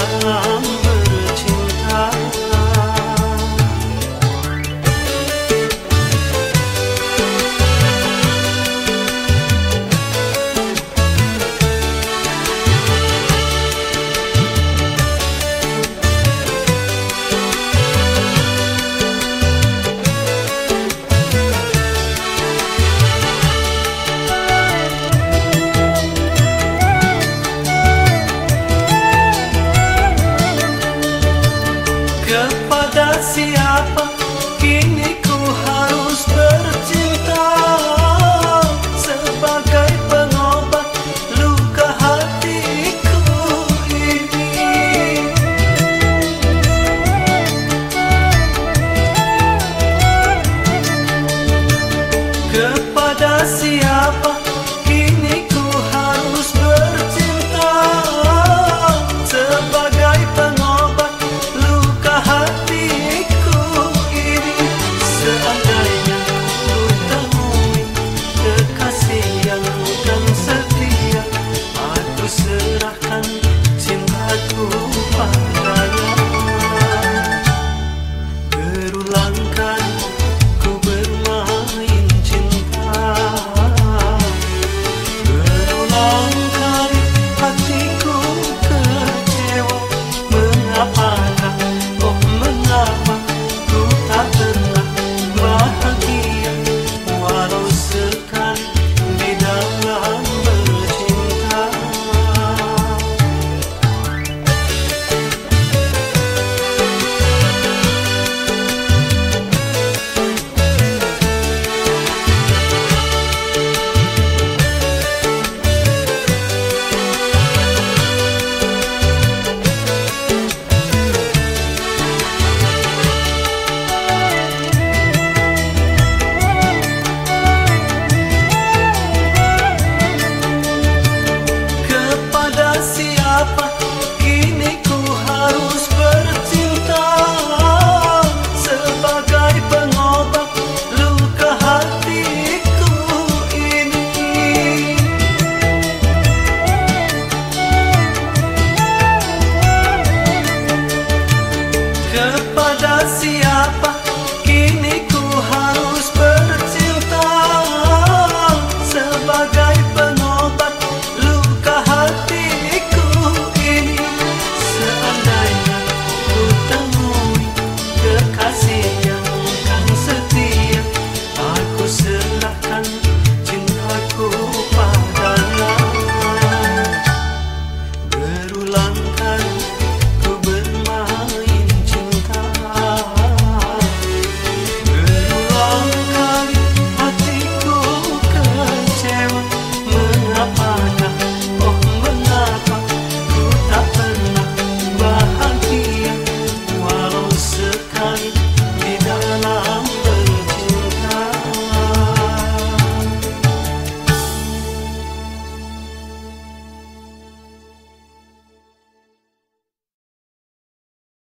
啊。I see